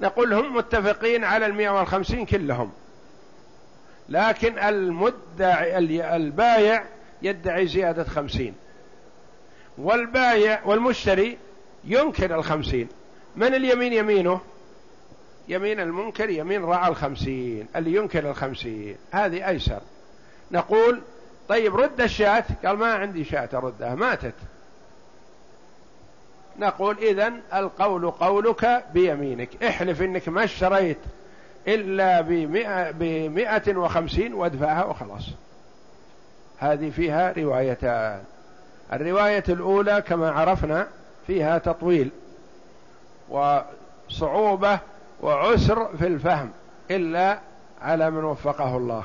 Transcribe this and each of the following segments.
نقول هم متفقين على المئة والخمسين كلهم. لكن المدعي البايع يدعي زيادة خمسين. والبايع والمشتري ينكر الخمسين. من اليمين يمينه؟ يمين المنكر يمين رعى الخمسين. اللي ينكر الخمسين. هذه أيسر. نقول طيب رد الشاة. قال ما عندي شاة أردها. ماتت. نقول إذن القول قولك بيمينك. احلف إنك ما اشتريت إلا بمئة, بمئة وخمسين وادفعها وخلاص. هذه فيها روايتان. الرواية الأولى كما عرفنا فيها تطويل وصعوبة وعسر في الفهم إلا على من وفقه الله.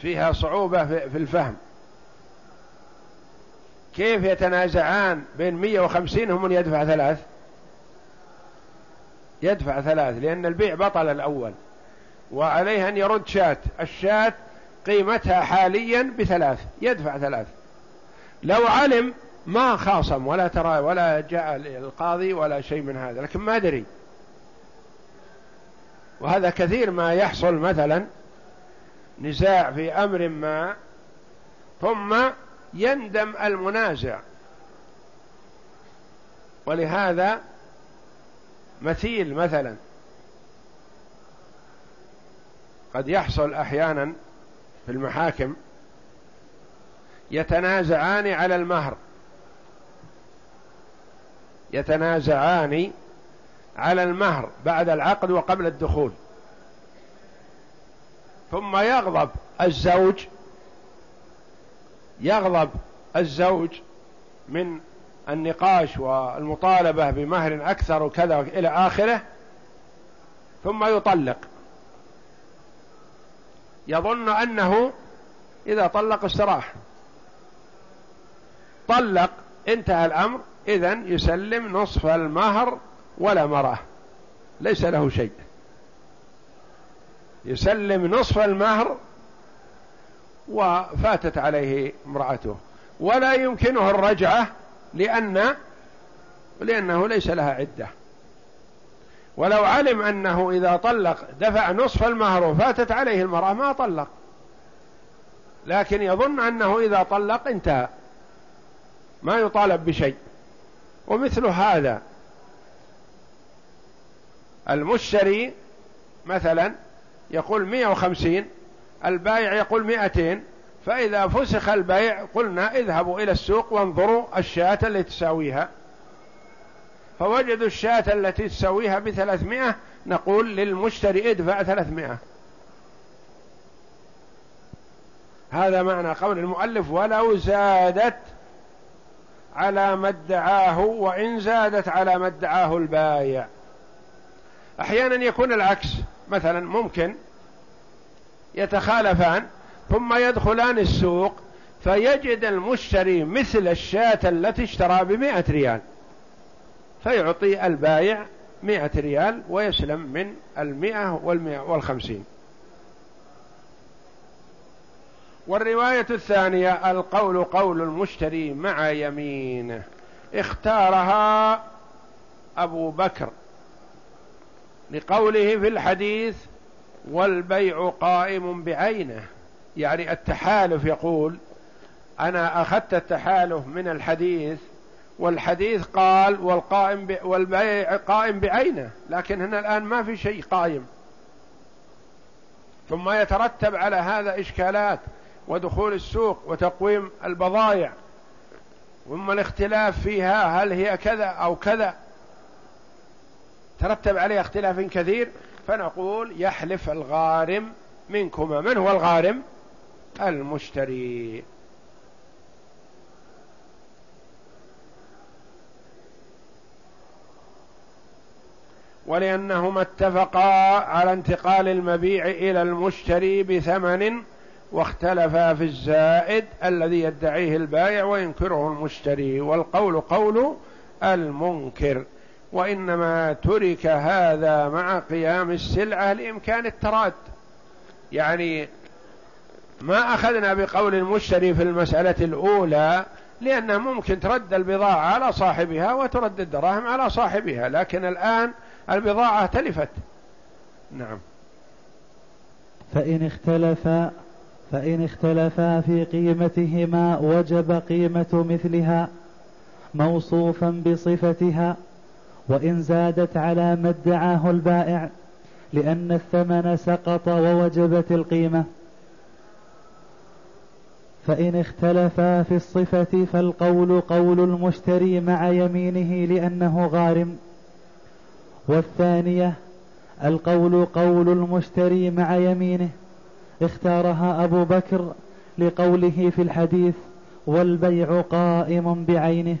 فيها صعوبة في الفهم. كيف يتنازعان بين مية وخمسين هم من يدفع ثلاث؟ يدفع ثلاث لأن البيع بطل الأول. وعليه أن يرد شاة. الشاة قيمتها حاليا بثلاث يدفع ثلاث. لو علم ما خاصم ولا ترى ولا جاء القاضي ولا شيء من هذا لكن ما دري. وهذا كثير ما يحصل مثلا نزاع في أمر ما ثم يندم المنازع. ولهذا مثيل مثلا. قد يحصل أحيانا في المحاكم يتنازعان على المهر. يتنازعان على المهر بعد العقد وقبل الدخول. ثم يغضب الزوج يغضب الزوج من النقاش والمطالبة بمهر أكثر وكذا إلى آخره ثم يطلق. يظن أنه إذا طلق استراح. طلق انتهى الأمر إذا يسلم نصف المهر ولا مرأة. ليس له شيء. يسلم نصف المهر وفاتت عليه امرأته. ولا يمكنه الرجعة لأن لأنه ليس لها عدة. ولو علم أنه إذا طلق دفع نصف المهر وفاتت عليه المرأة ما طلق. لكن يظن أنه إذا طلق انتهى. ما يطالب بشيء. ومثل هذا. المشتري مثلا يقول مئة وخمسين البائع يقول مئتين فإذا فسخ البيع قلنا اذهبوا إلى السوق وانظروا الشاة التي تساويها. فوجدوا الشاة التي تساويها بثلاثمائة نقول للمشتري ادفع ثلاثمائة. هذا معنى قول المؤلف ولو زادت على ما ادعاه وإن زادت على ما ادعاه البايع أحيانا يكون العكس مثلا ممكن يتخالفان ثم يدخلان السوق فيجد المشتري مثل الشاة التي اشترى بمائة ريال. فيعطي البايع مائة ريال ويسلم من المائة والمائة والخمسين. والرواية الثانية القول قول المشتري مع يمينه. اختارها أبو بكر لقوله في الحديث والبيع قائم بعينه. يعني التحالف يقول أنا أخذت التحالف من الحديث والحديث قال والقائم ب... والبيع قائم بعينه. لكن هنا الآن ما في شيء قائم. ثم يترتب على هذا إشكالات ودخول السوق وتقويم البضائع. ثم الاختلاف فيها هل هي كذا أو كذا؟ ترتب عليه اختلاف كثير. فنقول يحلف الغارم منكما. من هو الغارم؟ المشتري. ولأنهما اتفقا على انتقال المبيع إلى المشتري بثمن واختلفا في الزائد الذي يدعيه البائع وينكره المشتري. والقول قول المنكر. وإنما ترك هذا مع قيام السلعة لإمكان التراد. يعني ما أخذنا بقول المشتري في المسألة الأولى لأنه ممكن ترد البضاعة على صاحبها وترد الدراهم على صاحبها لكن الآن البضاعة تلفت. نعم. فإن اختلفا فإن اختلفا في قيمتهما وجب قيمة مثلها موصوفا بصفتها. وإن زادت على ما ادعاه البائع لأن الثمن سقط ووجبت القيمة. فإن اختلفا في الصفة فالقول قول المشتري مع يمينه لأنه غارم. والثانية القول قول المشتري مع يمينه اختارها أبو بكر لقوله في الحديث والبيع قائم بعينه.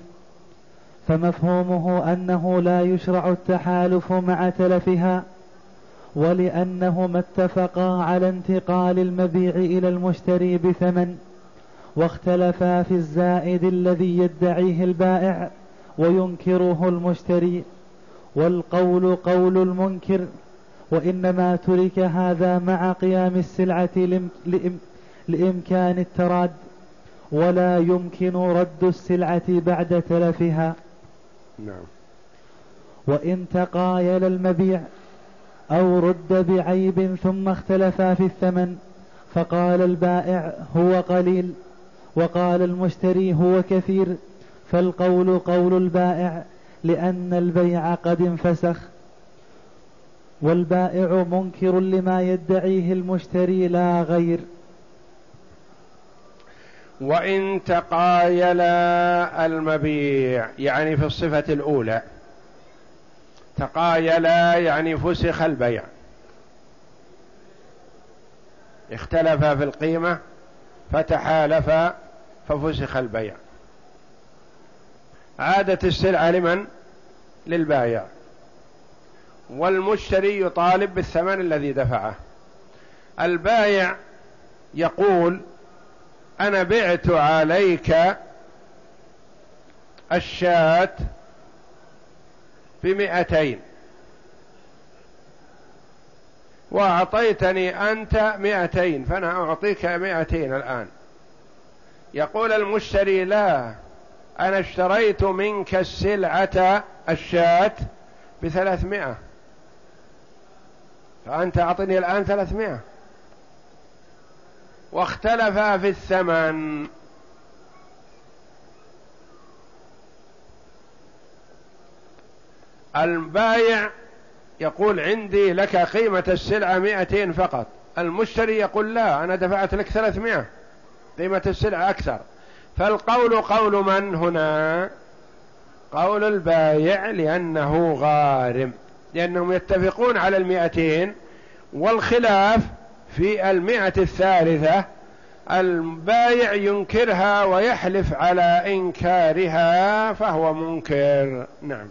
فمفهومه أنه لا يشرع التحالف مع تلفها ولأنهما اتفقا على انتقال المبيع إلى المشتري بثمن واختلفا في الزائد الذي يدعيه البائع وينكره المشتري والقول قول المنكر وإنما ترك هذا مع قيام السلعة لإمكان التراد ولا يمكن رد السلعة بعد تلفها. نعم. وإن تقايل المبيع أو رد بعيب ثم اختلفا في الثمن فقال البائع هو قليل وقال المشتري هو كثير فالقول قول البائع لأن البيع قد انفسخ. والبائع منكر لما يدعيه المشتري لا غير. وإن تقايلا المبيع يعني في الصفة الأولى. تقايلا يعني فسخ البيع. اختلفا في القيمة فتحالفا ففسخ البيع. عادت السلعة لمن؟ للبايع. والمشتري يطالب بالثمن الذي دفعه. البايع يقول أنا بعت عليك الشاة بمئتين. وأعطيتني أنت مئتين فأنا أعطيك مئتين الآن. يقول المشتري لا أنا اشتريت منك السلعة الشاة بثلاثمائة. فأنت أعطني الآن ثلاثمائة. واختلفا في الثمن. البايع يقول عندي لك قيمة السلعة مئتين فقط. المشتري يقول لا أنا دفعت لك ثلاثمائة قيمة السلعة أكثر. فالقول قول من هنا؟ قول البايع لأنه غارم لأنهم يتفقون على المئتين والخلاف في المئة الثالثة البايع ينكرها ويحلف على إنكارها فهو منكر. نعم.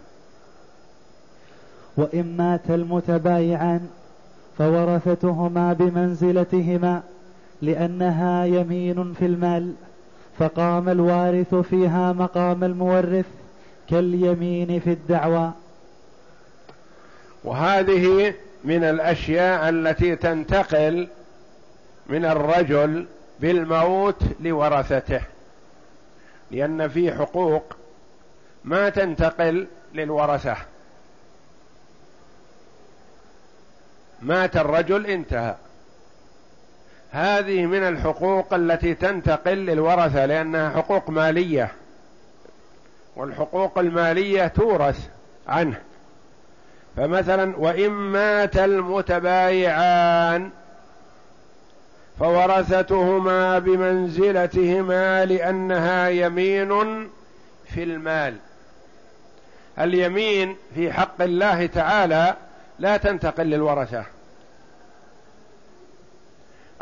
وإن مات المتبايعان فورثتهما بمنزلتهما لأنها يمين في المال فقام الوارث فيها مقام المورث كاليمين في الدعوى. وهذه من الأشياء التي تنتقل من الرجل بالموت لورثته لأن في حقوق ما تنتقل للورثة. مات الرجل انتهى. هذه من الحقوق التي تنتقل للورثة لأنها حقوق مالية والحقوق المالية تورث عنه. فمثلا وإن مات المتبايعان فورثتهما بمنزلتهما لأنها يمين في المال. اليمين في حق الله تعالى لا تنتقل للورثة.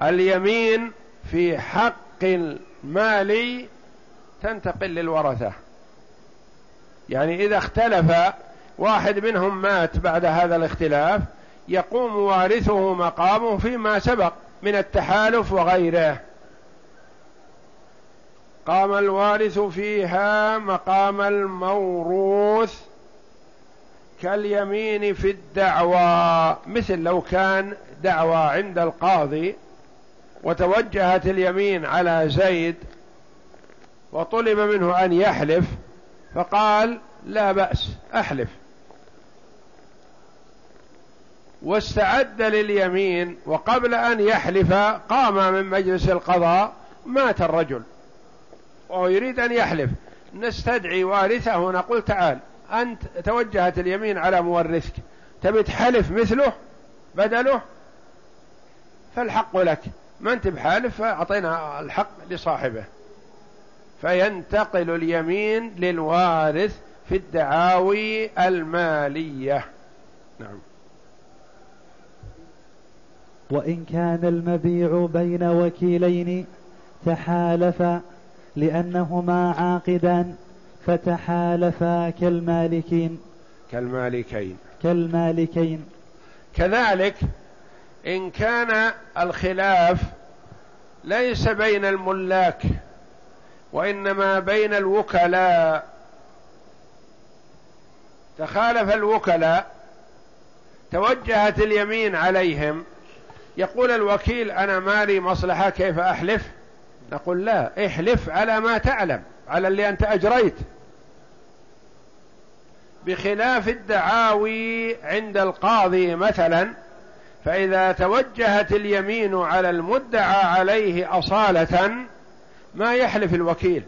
اليمين في حق المال تنتقل للورثة. يعني إذا اختلف واحد منهم مات بعد هذا الاختلاف يقوم وارثه مقامه فيما سبق من التحالف وغيره. قام الوارث فيها مقام الموروث كاليمين في الدعوى مثل لو كان دعوى عند القاضي وتوجهت اليمين على زيد وطلب منه أن يحلف فقال لا بأس أحلف. واستعد لليمين وقبل أن يحلف قام من مجلس القضاء مات الرجل. وهو يريد أن يحلف. نستدعي وارثه ونقول تعال أنت توجهت اليمين على مورثك. تبي تحلف مثله؟ بدله؟ فالحق لك. ما أنت بحالف فأعطينا الحق لصاحبه. فينتقل اليمين للوارث في الدعاوي المالية. نعم. وإن كان المبيع بين وكيلين تحالفا لأنهما عاقدان فتحالفا كالمالكين. كالمالكين. كالمالكين. كذلك إن كان الخلاف ليس بين الملاك وإنما بين الوكلاء. تخالف الوكلاء توجهت اليمين عليهم يقول الوكيل أنا مالي مصلحة كيف أحلف؟ نقول لا احلف على ما تعلم على اللي أنت أجريت. بخلاف الدعاوي عند القاضي مثلا فإذا توجهت اليمين على المدعى عليه أصالة ما يحلف الوكيل.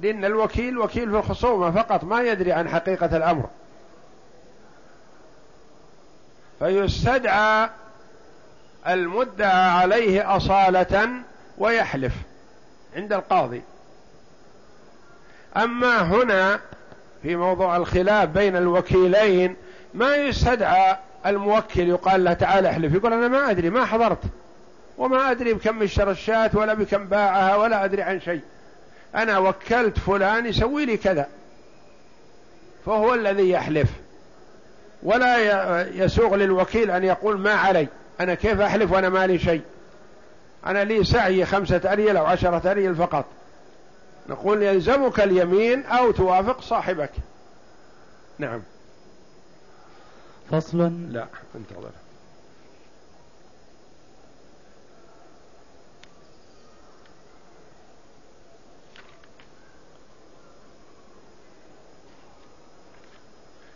لأن الوكيل وكيل في الخصومة فقط ما يدري عن حقيقة الأمر. فيستدعى المدعى عليه أصالة ويحلف عند القاضي. أما هنا في موضوع الخلاف بين الوكيلين ما يستدعى الموكل يقال له تعال احلف يقول أنا ما أدري ما حضرت وما أدري بكم الشاة ولا بكم باعها ولا أدري عن شيء. أنا وكلت فلان يسوي لي كذا فهو الذي يحلف ولا يسوغ للوكيل أن يقول ما علي. أنا كيف أحلف وأنا مالي شيء؟ أنا لي سعي خمسة أريل أو عشرة أريل فقط. نقول يلزمك اليمين أو توافق صاحبك. نعم. فصل. لا انتظر.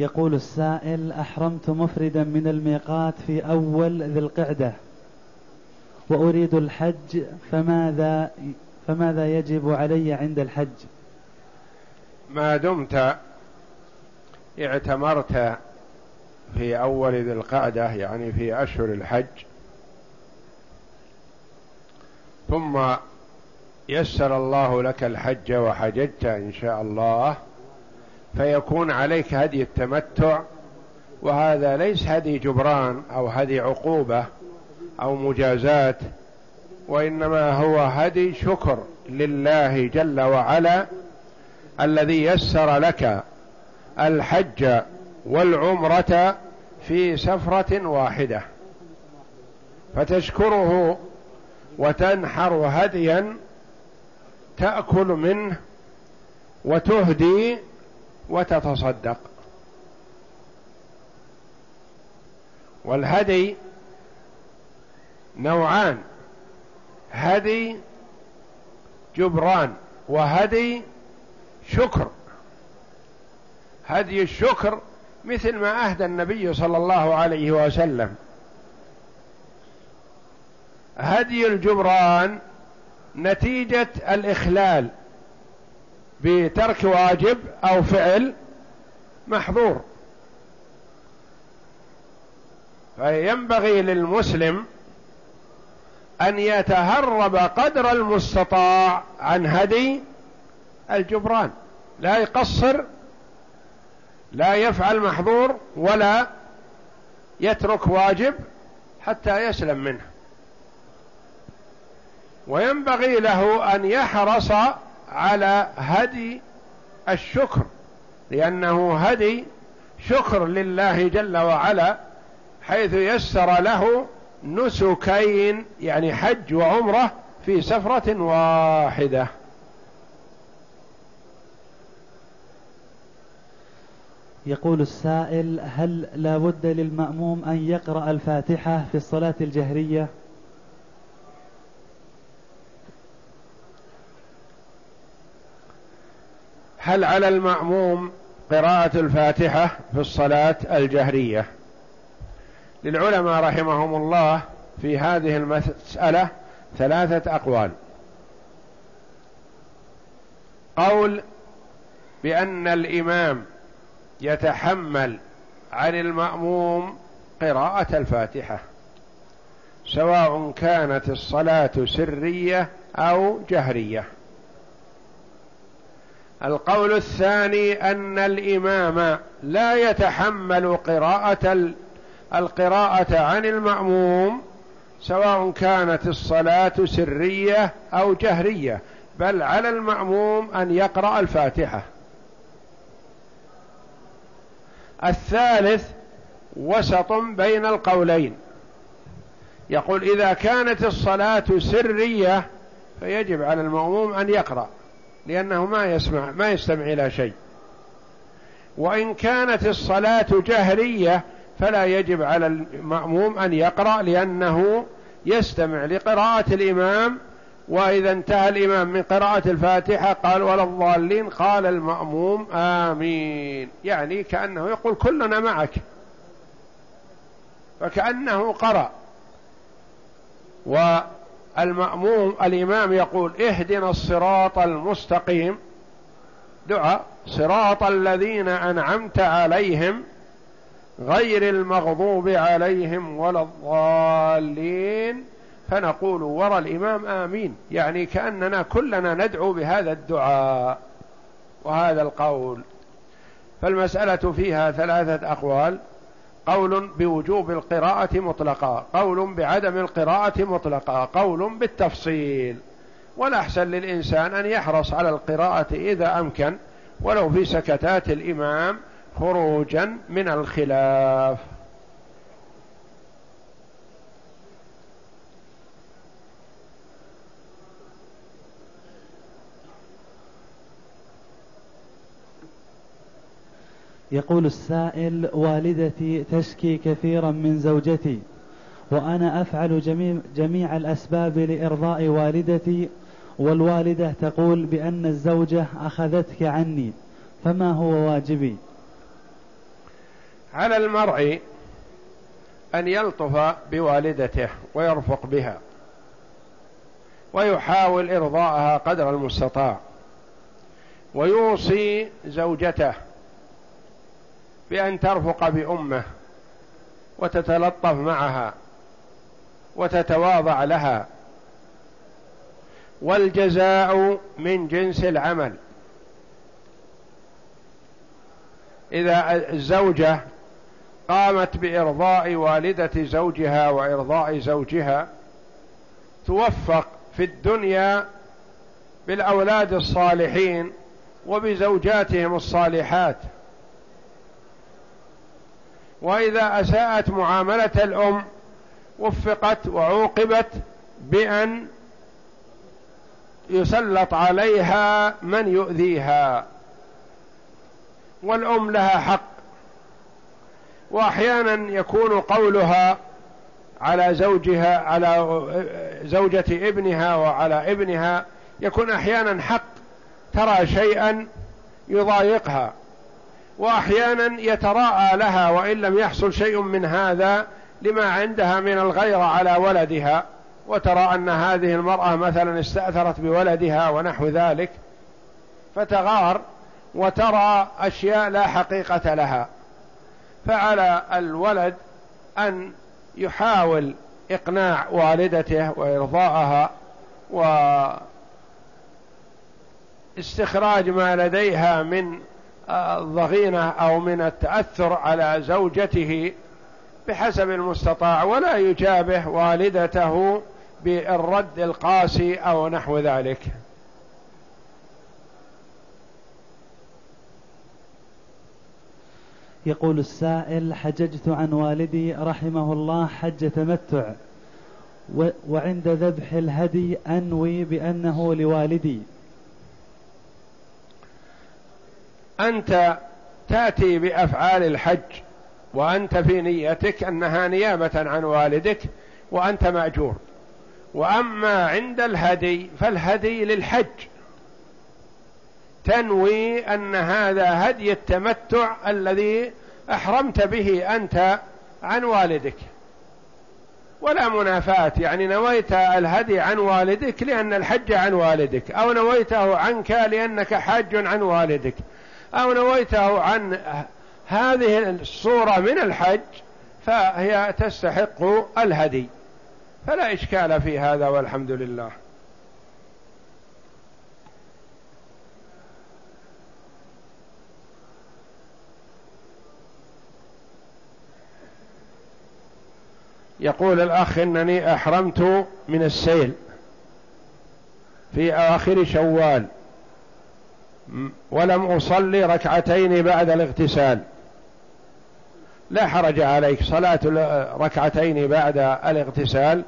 يقول السائل أحرمت مفردا من الميقات في أول ذي القعدة وأريد الحج فماذا فماذا يجب علي عند الحج؟ ما دمت اعتمرت في أول ذي القعدة يعني في أشهر الحج. ثم يسر الله لك الحج وحججت إن شاء الله. فيكون عليك هدي التمتع وهذا ليس هدي جبران أو هدي عقوبة أو مجازات وإنما هو هدي شكر لله جل وعلا الذي يسر لك الحج والعمرة في سفرة واحدة. فتشكره وتنحر هديا تأكل منه وتهدي وتتصدق. والهدي نوعان هدي جبران وهدي شكر. هدي الشكر مثل ما أهدى النبي صلى الله عليه وسلم. هدي الجبران نتيجة الإخلال. بترك واجب أو فعل محظور. فينبغي للمسلم أن يتهرب قدر المستطاع عن هدي الجبران. لا يقصر لا يفعل محظور ولا يترك واجب حتى يسلم منه. وينبغي له أن يحرص على هدي الشكر لأنه هدي شكر لله جل وعلا حيث يسر له نسكين يعني حج وعمرة في سفرة واحدة. يقول السائل هل لا بد للمأموم أن يقرأ الفاتحة في الصلاة الجهرية؟ هل على المأموم قراءة الفاتحة في الصلاة الجهرية؟ للعلماء رحمهم الله في هذه المسألة ثلاثة أقوال. قول بأن الإمام يتحمل عن المأموم قراءة الفاتحة سواء كانت الصلاة سرية أو جهرية. القول الثاني أن الإمام لا يتحمل قراءة القراءة عن المأموم سواء كانت الصلاة سرية أو جهرية بل على المأموم أن يقرأ الفاتحة. الثالث وسط بين القولين. يقول إذا كانت الصلاة سرية فيجب على المأموم أن يقرأ. لأنه ما يسمع ما يستمع إلى شيء. وإن كانت الصلاة جهرية فلا يجب على المأموم أن يقرأ لأنه يستمع لقراءة الإمام. وإذا انتهى الإمام من قراءة الفاتحة قال ولا الضالين قال المأموم آمين. يعني كأنه يقول كلنا معك. فكأنه قرأ. والمأموم الإمام يقول اهدنا الصراط المستقيم. دعاء. صراط الذين أنعمت عليهم غير المغضوب عليهم ولا الضالين. فنقول ورى الإمام آمين. يعني كأننا كلنا ندعو بهذا الدعاء وهذا القول. فالمسألة فيها ثلاثة أقوال. قول بوجوب القراءة مطلقا قول بعدم القراءة مطلقا قول بالتفصيل. والأحسن للإنسان أن يحرص على القراءة إذا أمكن ولو في سكتات الإمام خروجا من الخلاف. يقول السائل والدتي تشكي كثيرا من زوجتي وأنا أفعل جميع, جميع الأسباب لإرضاء والدتي والوالدة تقول بأن الزوجة أخذتك عني فما هو واجبي؟ على المرء أن يلطف بوالدته ويرفق بها ويحاول إرضاءها قدر المستطاع ويوصي زوجته بأن ترفق بأمه وتتلطف معها وتتواضع لها. والجزاء من جنس العمل. إذا الزوجة قامت بإرضاء والدة زوجها وإرضاء زوجها توفق في الدنيا بالأولاد الصالحين وبزوجاتهم الصالحات. وإذا أساءت معاملة الأم وفقت وعوقبت بأن يسلط عليها من يؤذيها. والأم لها حق. وأحيانا يكون قولها على زوجها على زوجة ابنها وعلى ابنها يكون أحيانا حق ترى شيئا يضايقها. وأحيانا يتراءى لها وإن لم يحصل شيء من هذا لما عندها من الغيرة على ولدها وترى أن هذه المرأة مثلا استأثرت بولدها ونحو ذلك فتغار وترى أشياء لا حقيقة لها. فعلى الولد أن يحاول إقناع والدته وإرضاءها واستخراج ما لديها من الضغينة أو من التأثر على زوجته بحسب المستطاع ولا يجابه والدته بالرد القاسي أو نحو ذلك. يقول السائل حججت عن والدي رحمه الله حج تمتع وعند ذبح الهدي أنوي بأنه لوالدي. أنت تأتي بأفعال الحج وأنت في نيتك أنها نيابة عن والدك وأنت مأجور. وأما عند الهدي فالهدي للحج. تنوي أن هذا هدي التمتع الذي أحرمت به أنت عن والدك. ولا منافاة يعني نويت الهدي عن والدك لأن الحج عن والدك أو نويته عنك لأنك حاج عن والدك. أو نويته عن هذه الصورة من الحج فهي تستحق الهدي. فلا إشكال في هذا والحمد لله. يقول الأخ إنني أحرمت من السيل في آخر شوال. ولم أصلي ركعتين بعد الاغتسال. لا حرج عليك صلاة ركعتين بعد الاغتسال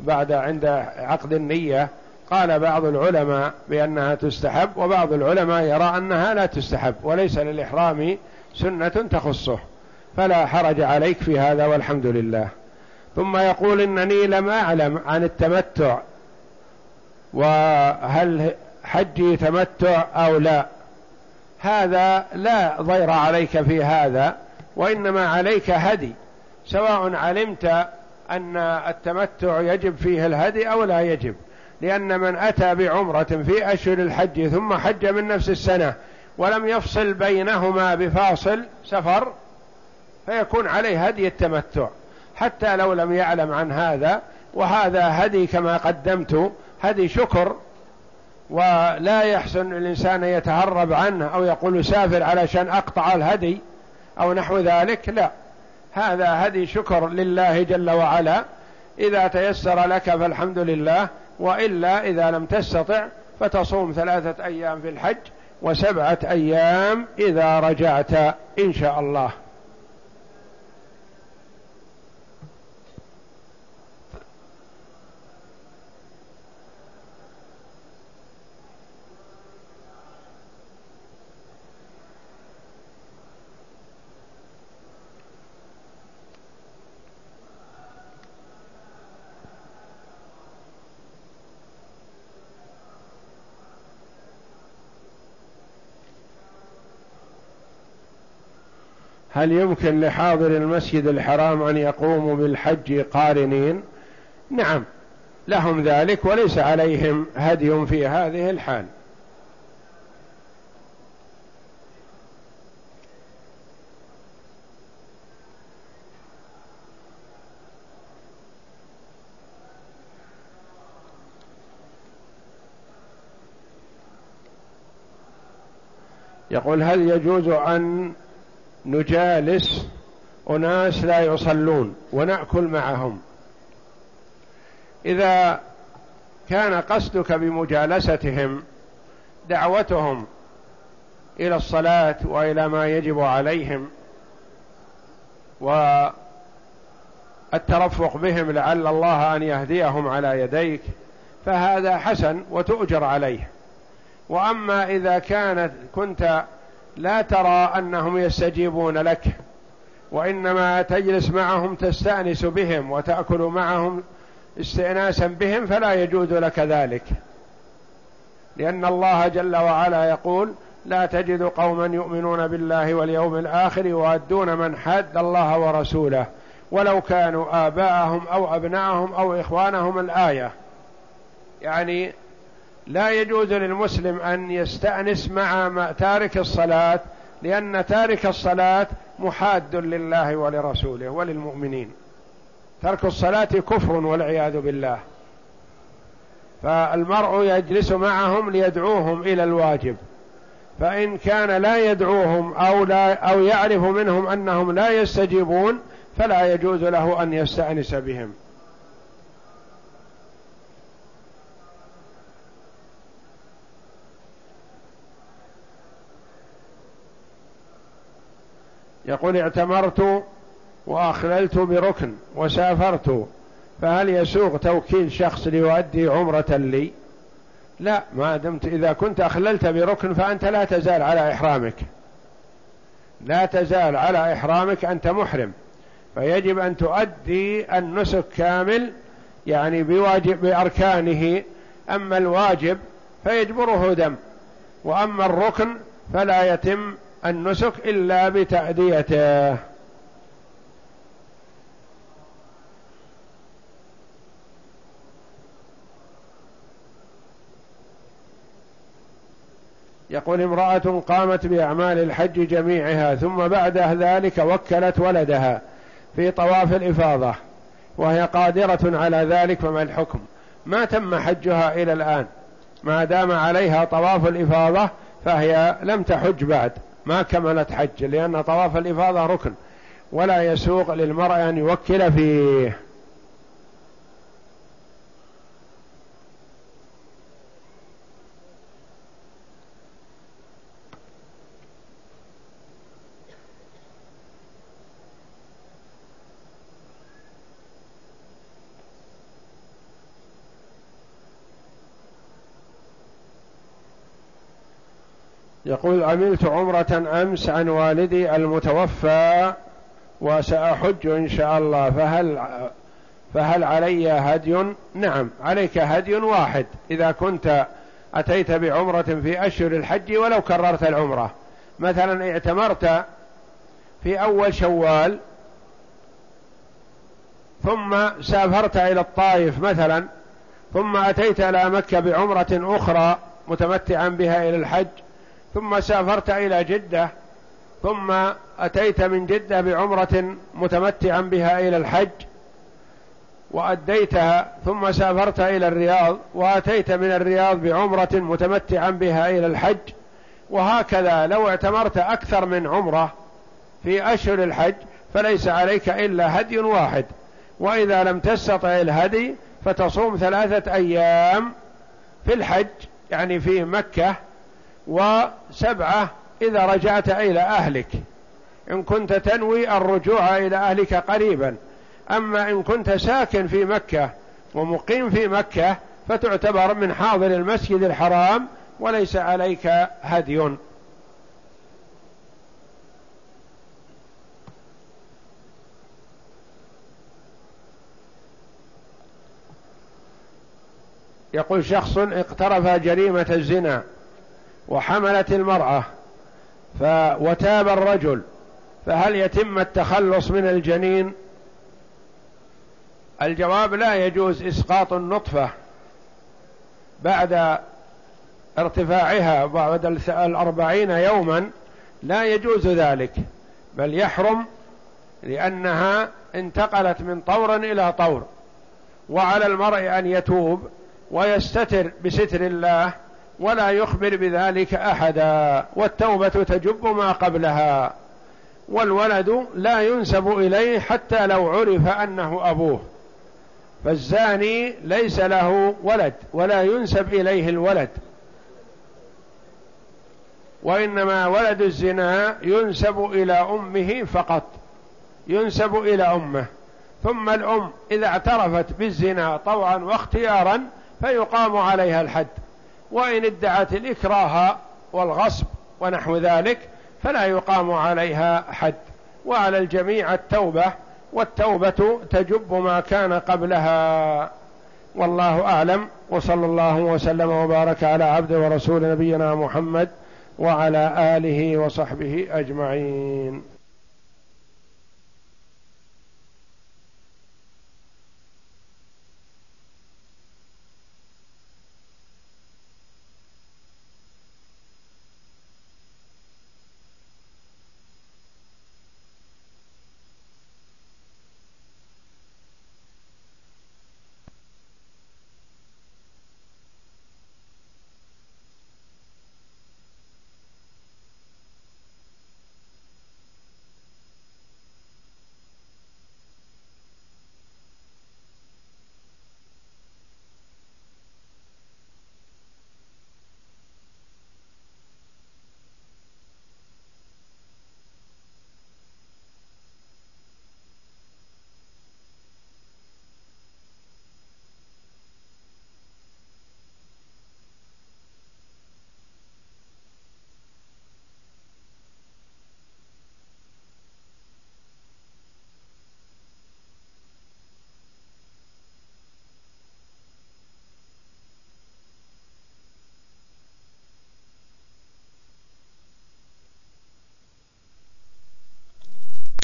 بعد عند عقد النية. قال بعض العلماء بأنها تستحب وبعض العلماء يرى أنها لا تستحب وليس للإحرام سنة تخصه. فلا حرج عليك في هذا والحمد لله. ثم يقول إنني لم أعلم عن التمتع وهل حجي تمتع أو لا. هذا لا ضير عليك في هذا وإنما عليك هدي. سواء علمت أن التمتع يجب فيه الهدي أو لا يجب. لأن من أتى بعمرة في أشهر الحج ثم حج من نفس السنة ولم يفصل بينهما بفاصل سفر فيكون عليه هدي التمتع. حتى لو لم يعلم عن هذا وهذا هدي كما قدمت هدي شكر. ولا يحسن الإنسان يتهرب عنه أو يقول سافر علشان أقطع الهدي أو نحو ذلك لا. هذا هدي شكر لله جل وعلا. إذا تيسر لك فالحمد لله وإلا إذا لم تستطع فتصوم ثلاثة أيام في الحج وسبعة أيام إذا رجعت إن شاء الله. هل يمكن لحاضر المسجد الحرام أن يقوموا بالحج قارنين؟ نعم لهم ذلك وليس عليهم هدي في هذه الحال. يقول هل يجوز أن نجالس أناس لا يصلون ونأكل معهم. إذا كان قصدك بمجالستهم دعوتهم إلى الصلاة وإلى ما يجب عليهم الترفق بهم لعل الله أن يهديهم على يديك فهذا حسن وتؤجر عليه. وأما إذا كانت كنت لا ترى أنهم يستجيبون لك وإنما تجلس معهم تستأنس بهم وتأكل معهم استئناسا بهم فلا يجوز لك ذلك. لأن الله جل وعلا يقول لا تجد قوما يؤمنون بالله واليوم الآخر يؤدون من حد الله ورسوله ولو كانوا آباءهم أو أبناءهم أو إخوانهم الآية. يعني لا يجوز للمسلم أن يستأنس مع تارك الصلاة لأن تارك الصلاة محاد لله ولرسوله وللمؤمنين. ترك الصلاة كفر والعياذ بالله. فالمرء يجلس معهم ليدعوهم إلى الواجب. فإن كان لا يدعوهم أو, لا أو يعرف منهم أنهم لا يستجيبون فلا يجوز له أن يستأنس بهم. يقول اعتمرت وأخللت بركن وسافرت فهل يسوغ توكيل شخص ليؤدي عمرة لي؟ لا ما دمت إذا كنت أخللت بركن فأنت لا تزال على إحرامك. لا تزال على إحرامك أنت محرم. فيجب أن تؤدي النسك كامل يعني بواجب بأركانه. أما الواجب فيجبره دم وأما الركن فلا يتم النسك إلا بتأديته. يقول امرأة قامت بأعمال الحج جميعها ثم بعد ذلك وكلت ولدها في طواف الإفاضة وهي قادرة على ذلك فما الحكم؟ ما تم حجها إلى الآن. ما دام عليها طواف الإفاضة فهي لم تحج بعد. ما كملت حج لأن طواف الإفاضة ركن ولا يسوق للمرء أن يوكل فيه. يقول عملت عمرة أمس عن والدي المتوفى وسأحج إن شاء الله فهل فهل علي هدي؟ نعم عليك هدي واحد. إذا كنت أتيت بعمرة في أشهر الحج ولو كررت العمرة. مثلا اعتمرت في أول شوال ثم سافرت إلى الطائف مثلا ثم أتيت إلى مكة بعمرة أخرى متمتعا بها إلى الحج ثم سافرت إلى جدة ثم أتيت من جدة بعمرة متمتعا بها إلى الحج وأديتها ثم سافرت إلى الرياض وأتيت من الرياض بعمرة متمتعا بها إلى الحج. وهكذا لو اعتمرت أكثر من عمرة في أشهر الحج فليس عليك إلا هدي واحد. وإذا لم تستطع الهدي فتصوم ثلاثة أيام في الحج يعني في مكة وسبعة إذا رجعت إلى أهلك. إن كنت تنوي الرجوع إلى أهلك قريبا. أما إن كنت ساكن في مكة ومقيم في مكة فتعتبر من حاضر المسجد الحرام وليس عليك هدي. يقول شخص اقترف جريمة الزنا. وحملت المرأة ف وتاب الرجل فهل يتم التخلص من الجنين؟ الجواب لا يجوز إسقاط النطفة بعد ارتفاعها بعد الأربعين يوما لا يجوز ذلك بل يحرم لأنها انتقلت من طور إلى طور وعلى المرء أن يتوب ويستتر بستر الله ولا يخبر بذلك أحدا والتوبة تجب ما قبلها والولد لا ينسب إليه حتى لو عرف أنه أبوه فالزاني ليس له ولد ولا ينسب إليه الولد. وإنما ولد الزنا ينسب إلى أمه فقط ينسب إلى أمه. ثم الأم إذا اعترفت بالزنا طوعا واختيارا فيقام عليها الحد. وإن ادعت الإكراه والغصب ونحو ذلك فلا يقام عليها حد وعلى الجميع التوبة والتوبة تجب ما كان قبلها. والله أعلم. وصلى الله وسلم وبارك على عبد ورسول نبينا محمد وعلى آله وصحبه أجمعين.